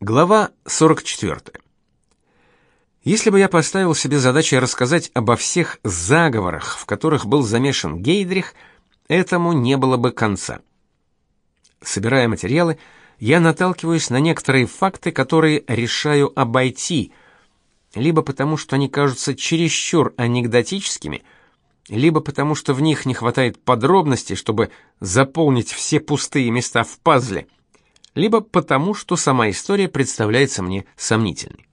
Глава 44. Если бы я поставил себе задачей рассказать обо всех заговорах, в которых был замешан Гейдрих, этому не было бы конца. Собирая материалы, я наталкиваюсь на некоторые факты, которые решаю обойти, либо потому, что они кажутся чересчур анекдотическими, либо потому, что в них не хватает подробностей, чтобы заполнить все пустые места в пазле – либо потому, что сама история представляется мне сомнительной.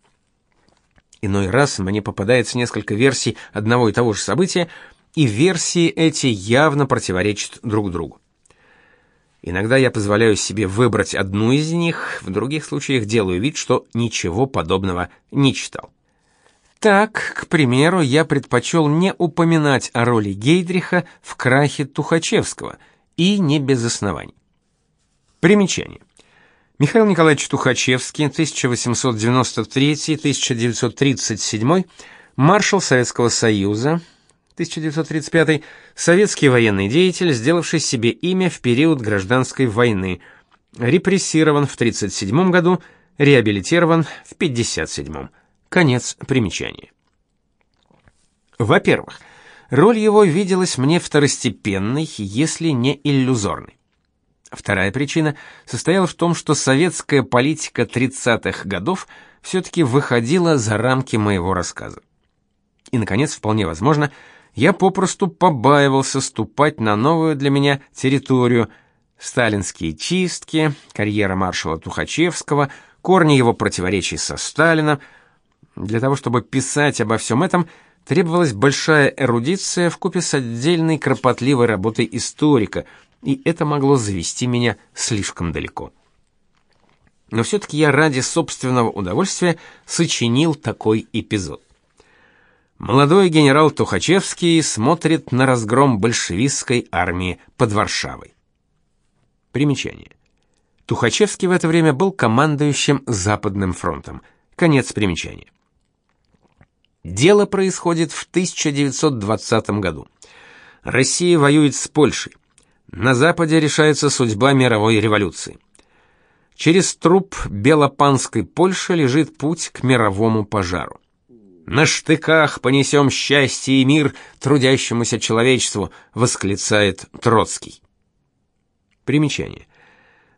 Иной раз мне попадается несколько версий одного и того же события, и версии эти явно противоречат друг другу. Иногда я позволяю себе выбрать одну из них, в других случаях делаю вид, что ничего подобного не читал. Так, к примеру, я предпочел не упоминать о роли Гейдриха в крахе Тухачевского, и не без оснований. Примечание. Михаил Николаевич Тухачевский, 1893-1937, маршал Советского Союза, 1935, советский военный деятель, сделавший себе имя в период гражданской войны, репрессирован в 1937 году, реабилитирован в 1957. Конец примечания. Во-первых, роль его виделась мне второстепенной, если не иллюзорной. Вторая причина состояла в том, что советская политика 30-х годов все-таки выходила за рамки моего рассказа. И, наконец, вполне возможно, я попросту побаивался ступать на новую для меня территорию. Сталинские чистки, карьера маршала Тухачевского, корни его противоречий со Сталином. Для того, чтобы писать обо всем этом, требовалась большая эрудиция вкупе с отдельной кропотливой работой историка – и это могло завести меня слишком далеко. Но все-таки я ради собственного удовольствия сочинил такой эпизод. Молодой генерал Тухачевский смотрит на разгром большевистской армии под Варшавой. Примечание. Тухачевский в это время был командующим Западным фронтом. Конец примечания. Дело происходит в 1920 году. Россия воюет с Польшей. На Западе решается судьба мировой революции. Через труп Белопанской Польши лежит путь к мировому пожару. На штыках понесем счастье и мир трудящемуся человечеству, восклицает Троцкий. Примечание.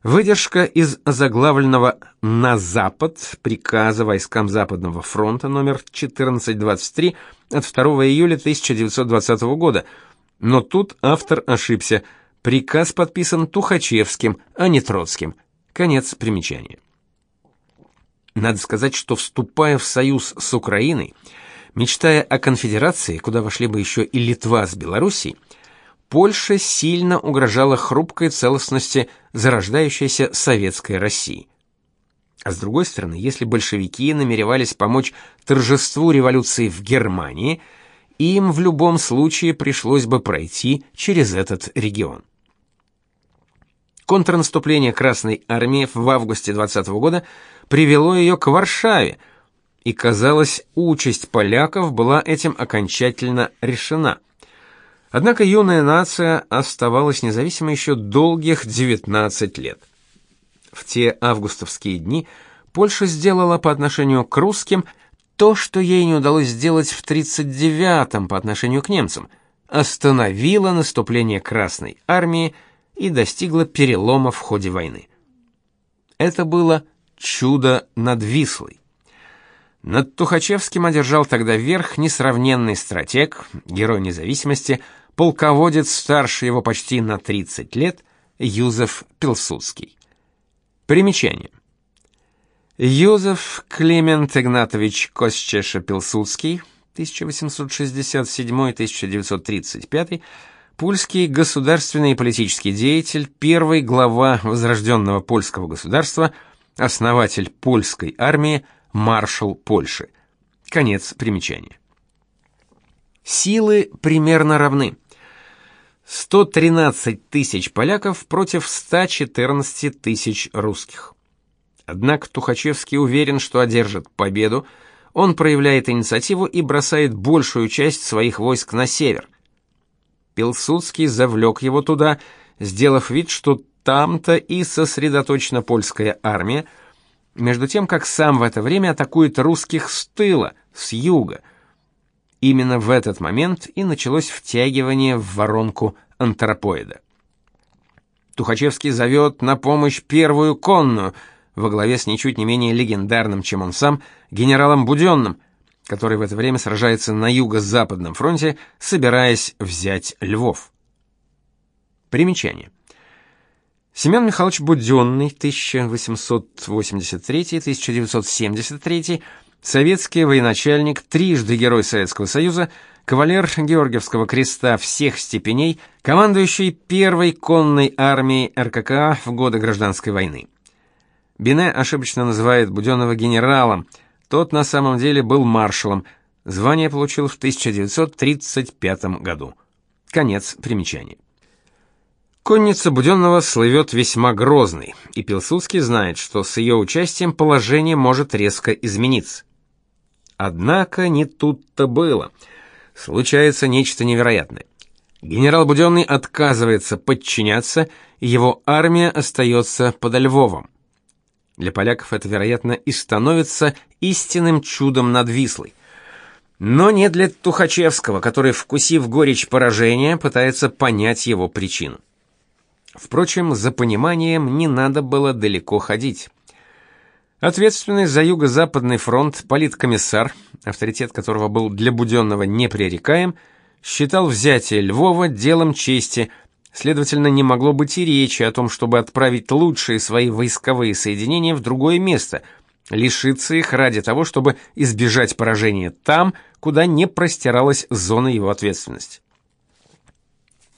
Выдержка из заглавленного «На Запад» приказа войскам Западного фронта номер 1423 от 2 июля 1920 года, но тут автор ошибся – Приказ подписан Тухачевским, а не Троцким. Конец примечания. Надо сказать, что вступая в союз с Украиной, мечтая о конфедерации, куда вошли бы еще и Литва с Белоруссией, Польша сильно угрожала хрупкой целостности зарождающейся советской России. А с другой стороны, если большевики намеревались помочь торжеству революции в Германии, им в любом случае пришлось бы пройти через этот регион. Контрнаступление Красной армии в августе 20 -го года привело ее к Варшаве, и казалось, участь поляков была этим окончательно решена. Однако юная нация оставалась независимой еще долгих 19 лет. В те августовские дни Польша сделала по отношению к русским то, что ей не удалось сделать в 39-м по отношению к немцам, остановила наступление Красной армии и достигла перелома в ходе войны. Это было чудо над Вислой. Над Тухачевским одержал тогда верх несравненный стратег, герой независимости, полководец старше его почти на 30 лет, Юзеф Пилсудский. Примечание. Юзеф Климент Игнатович Костчеша-Пилсудский, 1867-1935, Польский государственный и политический деятель, первый глава возрожденного польского государства, основатель польской армии, маршал Польши. Конец примечания. Силы примерно равны. 113 тысяч поляков против 114 тысяч русских. Однако Тухачевский уверен, что одержит победу, он проявляет инициативу и бросает большую часть своих войск на север, Пилсудский завлек его туда, сделав вид, что там-то и сосредоточена польская армия, между тем как сам в это время атакует русских с тыла, с юга. Именно в этот момент и началось втягивание в воронку антропоида. Тухачевский зовет на помощь первую конную во главе с ничуть не менее легендарным, чем он сам, генералом Буденным, который в это время сражается на юго-западном фронте, собираясь взять Львов. Примечание. Семен Михайлович Буденный, 1883-1973, советский военачальник, трижды Герой Советского Союза, кавалер Георгиевского креста всех степеней, командующий первой конной армией РККА в годы Гражданской войны. Бине ошибочно называет Буденного генералом, тот на самом деле был маршалом, звание получил в 1935 году. Конец примечания. Конница Буденного слывет весьма грозной, и Пилсудский знает, что с ее участием положение может резко измениться. Однако не тут-то было. Случается нечто невероятное. Генерал Буденный отказывается подчиняться, и его армия остается под Львовом. Для поляков это, вероятно, и становится истинным чудом над Вислой. Но не для Тухачевского, который, вкусив горечь поражения, пытается понять его причину. Впрочем, за пониманием не надо было далеко ходить. Ответственный за юго-западный фронт политкомиссар, авторитет которого был для Буденного непререкаем, считал взятие Львова делом чести, следовательно, не могло быть и речи о том, чтобы отправить лучшие свои войсковые соединения в другое место, лишиться их ради того, чтобы избежать поражения там, куда не простиралась зона его ответственности.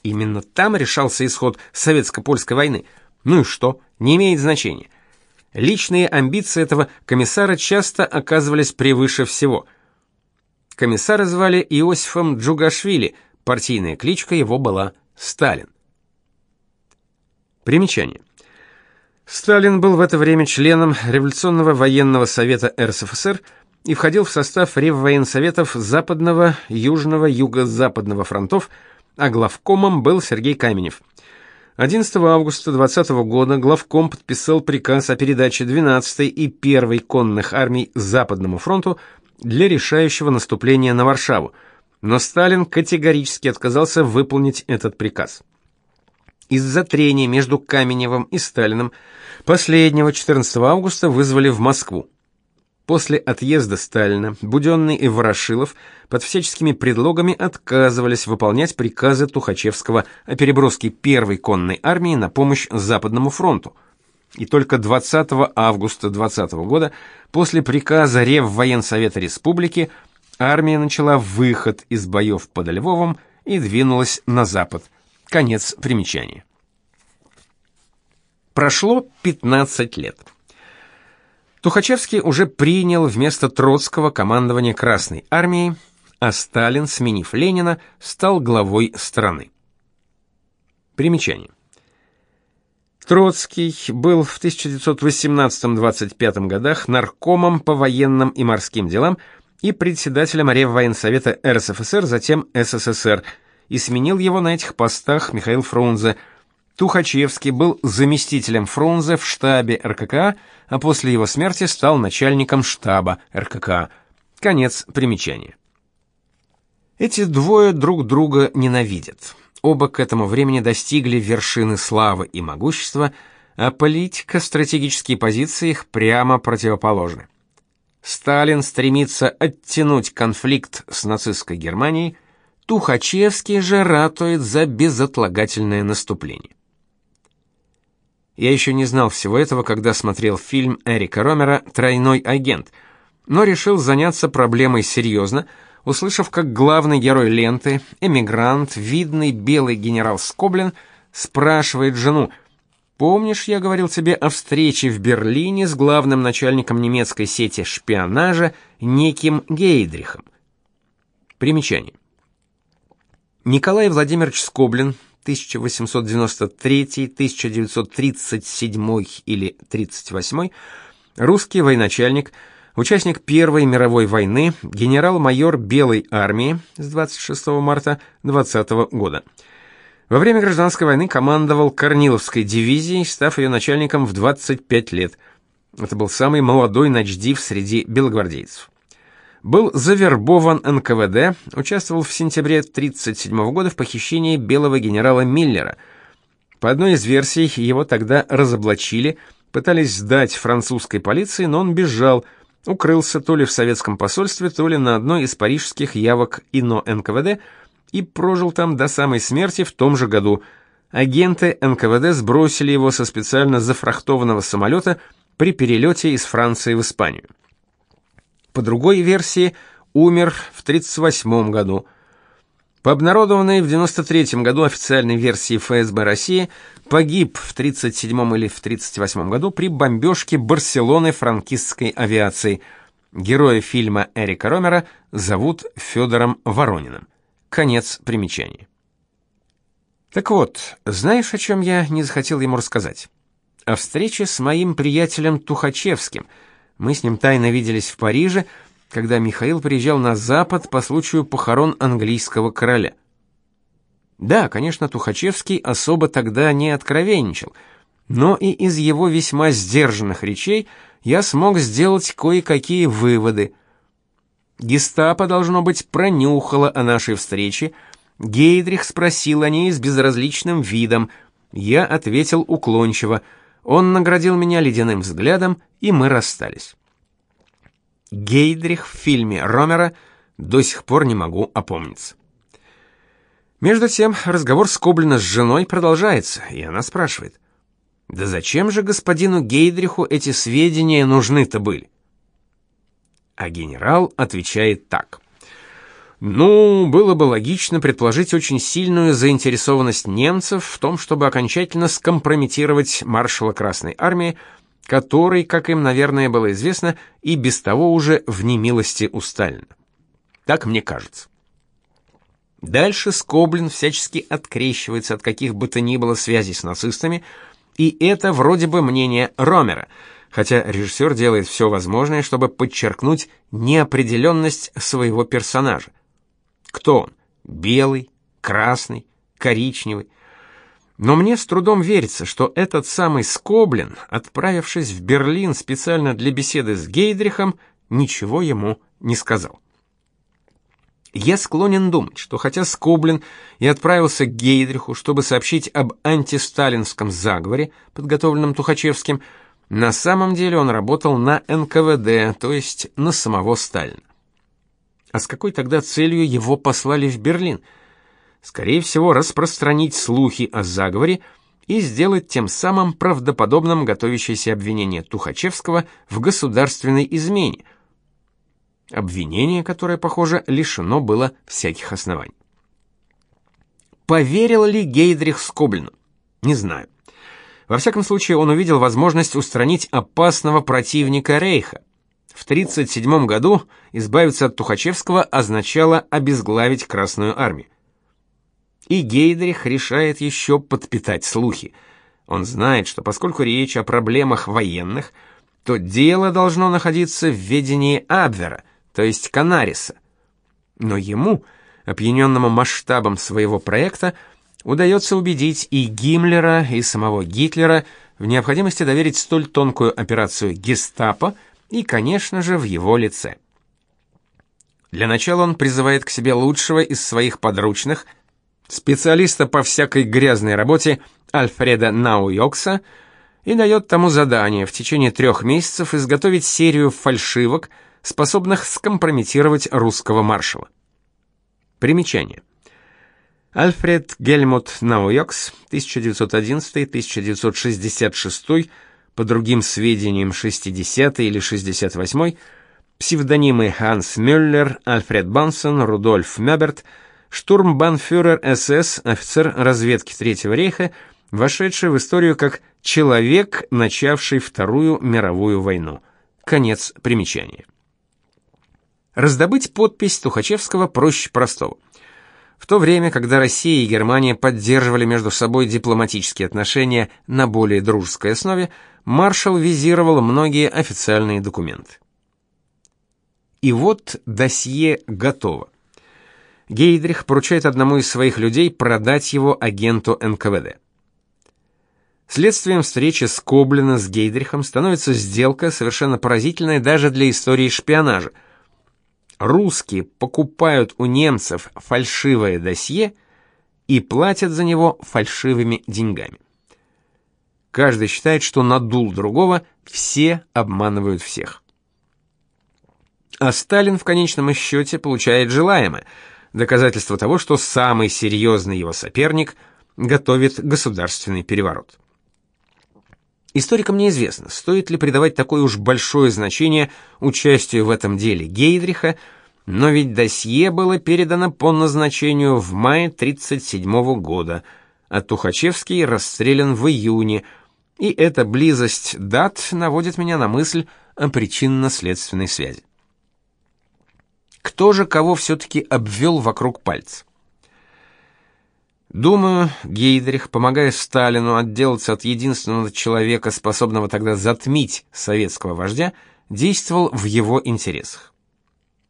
Именно там решался исход советско-польской войны. Ну и что? Не имеет значения. Личные амбиции этого комиссара часто оказывались превыше всего. Комиссара звали Иосифом Джугашвили, партийная кличка его была Сталин. Примечание. Сталин был в это время членом Революционного военного совета РСФСР и входил в состав Реввоенсоветов Западного, Южного, Юго-Западного фронтов – а главкомом был Сергей Каменев. 11 августа 20 года главком подписал приказ о передаче 12-й и 1-й конных армий Западному фронту для решающего наступления на Варшаву, но Сталин категорически отказался выполнить этот приказ. Из-за трения между Каменевым и Сталиным последнего 14 августа вызвали в Москву. После отъезда Сталина Буденный и Ворошилов под всяческими предлогами отказывались выполнять приказы Тухачевского о переброске первой конной армии на помощь Западному фронту. И только 20 августа 20 года, после приказа Реввоенсовета Республики, армия начала выход из боев под Львовом и двинулась на запад. Конец примечания. Прошло 15 лет. Тухачевский уже принял вместо Троцкого командование Красной армией, а Сталин, сменив Ленина, стал главой страны. Примечание. Троцкий был в 1918-25 годах наркомом по военным и морским делам и председателем Реввоенсовета РСФСР, затем СССР, и сменил его на этих постах Михаил Фрунзе – Тухачевский был заместителем Фрунзе в штабе РККА, а после его смерти стал начальником штаба РККА. Конец примечания. Эти двое друг друга ненавидят. Оба к этому времени достигли вершины славы и могущества, а политика, стратегические позиции их прямо противоположны. Сталин стремится оттянуть конфликт с нацистской Германией, Тухачевский же ратует за безотлагательное наступление. Я еще не знал всего этого, когда смотрел фильм Эрика Ромера «Тройной агент», но решил заняться проблемой серьезно, услышав, как главный герой ленты, эмигрант, видный белый генерал Скоблин, спрашивает жену, «Помнишь, я говорил тебе о встрече в Берлине с главным начальником немецкой сети шпионажа неким Гейдрихом?» Примечание. Николай Владимирович Скоблин, 1893, 1937 или 38, русский военачальник, участник Первой мировой войны, генерал-майор Белой армии с 26 марта 20 года. Во время гражданской войны командовал Корниловской дивизией, став ее начальником в 25 лет. Это был самый молодой начдив среди белогвардейцев. Был завербован НКВД, участвовал в сентябре 1937 года в похищении белого генерала Миллера. По одной из версий, его тогда разоблачили, пытались сдать французской полиции, но он бежал, укрылся то ли в советском посольстве, то ли на одной из парижских явок ИНО НКВД и прожил там до самой смерти в том же году. Агенты НКВД сбросили его со специально зафрахтованного самолета – при перелете из Франции в Испанию. По другой версии, умер в 1938 году. По обнародованной в 93 году официальной версии ФСБ России, погиб в 1937 или в 1938 году при бомбежке Барселоны франкистской авиацией. Героя фильма Эрика Ромера зовут Федором Ворониным. Конец примечания. Так вот, знаешь, о чем я не захотел ему рассказать? о встрече с моим приятелем Тухачевским. Мы с ним тайно виделись в Париже, когда Михаил приезжал на Запад по случаю похорон английского короля. Да, конечно, Тухачевский особо тогда не откровенничал, но и из его весьма сдержанных речей я смог сделать кое-какие выводы. Гестапо, должно быть, пронюхало о нашей встрече, Гейдрих спросил о ней с безразличным видом, я ответил уклончиво – он наградил меня ледяным взглядом, и мы расстались. Гейдрих в фильме Ромера до сих пор не могу опомниться. Между тем, разговор Скоблина с женой продолжается, и она спрашивает: "Да зачем же господину Гейдриху эти сведения нужны-то были?" А генерал отвечает так: ну, было бы логично предположить очень сильную заинтересованность немцев в том, чтобы окончательно скомпрометировать маршала Красной армии, который, как им, наверное, было известно, и без того уже в немилости у Сталина. Так мне кажется. Дальше Скоблин всячески открещивается от каких бы то ни было связей с нацистами, и это вроде бы мнение Ромера, хотя режиссер делает все возможное, чтобы подчеркнуть неопределенность своего персонажа. Кто он? Белый, красный, коричневый. Но мне с трудом верится, что этот самый Скоблин, отправившись в Берлин специально для беседы с Гейдрихом, ничего ему не сказал. Я склонен думать, что хотя Скоблин и отправился к Гейдриху, чтобы сообщить об антисталинском заговоре, подготовленном Тухачевским, на самом деле он работал на НКВД, то есть на самого Сталина. А с какой тогда целью его послали в Берлин? Скорее всего, распространить слухи о заговоре и сделать тем самым правдоподобным готовящееся обвинение Тухачевского в государственной измене. Обвинение, которое, похоже, лишено было всяких оснований. Поверил ли Гейдрих Скоблину? Не знаю. Во всяком случае, он увидел возможность устранить опасного противника Рейха. В 1937 году избавиться от Тухачевского означало обезглавить Красную армию. И Гейдрих решает еще подпитать слухи. Он знает, что поскольку речь о проблемах военных, то дело должно находиться в ведении Абвера, то есть Канариса. Но ему, опьяненному масштабом своего проекта, удается убедить и Гиммлера, и самого Гитлера в необходимости доверить столь тонкую операцию Гестапо – и, конечно же, в его лице. Для начала он призывает к себе лучшего из своих подручных, специалиста по всякой грязной работе Альфреда Науйокса, и дает тому задание в течение трех месяцев изготовить серию фальшивок, способных скомпрометировать русского маршала. Примечание. Альфред Гельмут Науйокс, 1911-1966 по другим сведениям 60 или 68 псевдонимы Ханс Мюллер, Альфред Бансон, Рудольф Меберт, штурмбанфюрер СС, офицер разведки Третьего рейха, вошедший в историю как человек, начавший Вторую мировую войну. Конец примечания. Раздобыть подпись Тухачевского проще простого. В то время, когда Россия и Германия поддерживали между собой дипломатические отношения на более дружеской основе, маршал визировал многие официальные документы. И вот досье готово. Гейдрих поручает одному из своих людей продать его агенту НКВД. Следствием встречи Скоблина с Гейдрихом становится сделка, совершенно поразительная даже для истории шпионажа. Русские покупают у немцев фальшивое досье и платят за него фальшивыми деньгами. Каждый считает, что надул другого, все обманывают всех. А Сталин в конечном счете получает желаемое – доказательство того, что самый серьезный его соперник готовит государственный переворот. Историкам неизвестно, стоит ли придавать такое уж большое значение участию в этом деле Гейдриха, но ведь досье было передано по назначению в мае 1937 года, а Тухачевский расстрелян в июне, и эта близость дат наводит меня на мысль о причинно-следственной связи. Кто же кого все-таки обвел вокруг пальца? Думаю, Гейдрих, помогая Сталину отделаться от единственного человека, способного тогда затмить советского вождя, действовал в его интересах.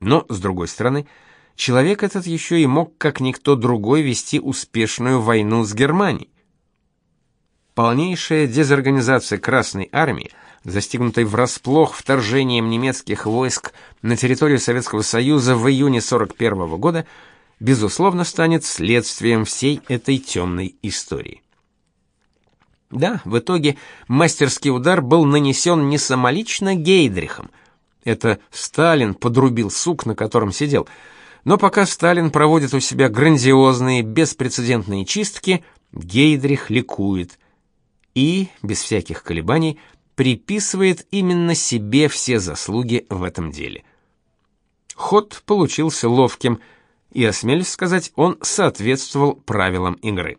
Но, с другой стороны, человек этот еще и мог, как никто другой, вести успешную войну с Германией. Полнейшая дезорганизация Красной Армии, застигнутой врасплох вторжением немецких войск на территорию Советского Союза в июне 41 года – безусловно, станет следствием всей этой темной истории. Да, в итоге мастерский удар был нанесен не самолично Гейдрихом. Это Сталин подрубил сук, на котором сидел. Но пока Сталин проводит у себя грандиозные, беспрецедентные чистки, Гейдрих ликует и, без всяких колебаний, приписывает именно себе все заслуги в этом деле. Ход получился ловким – и, осмелюсь сказать, он соответствовал правилам игры.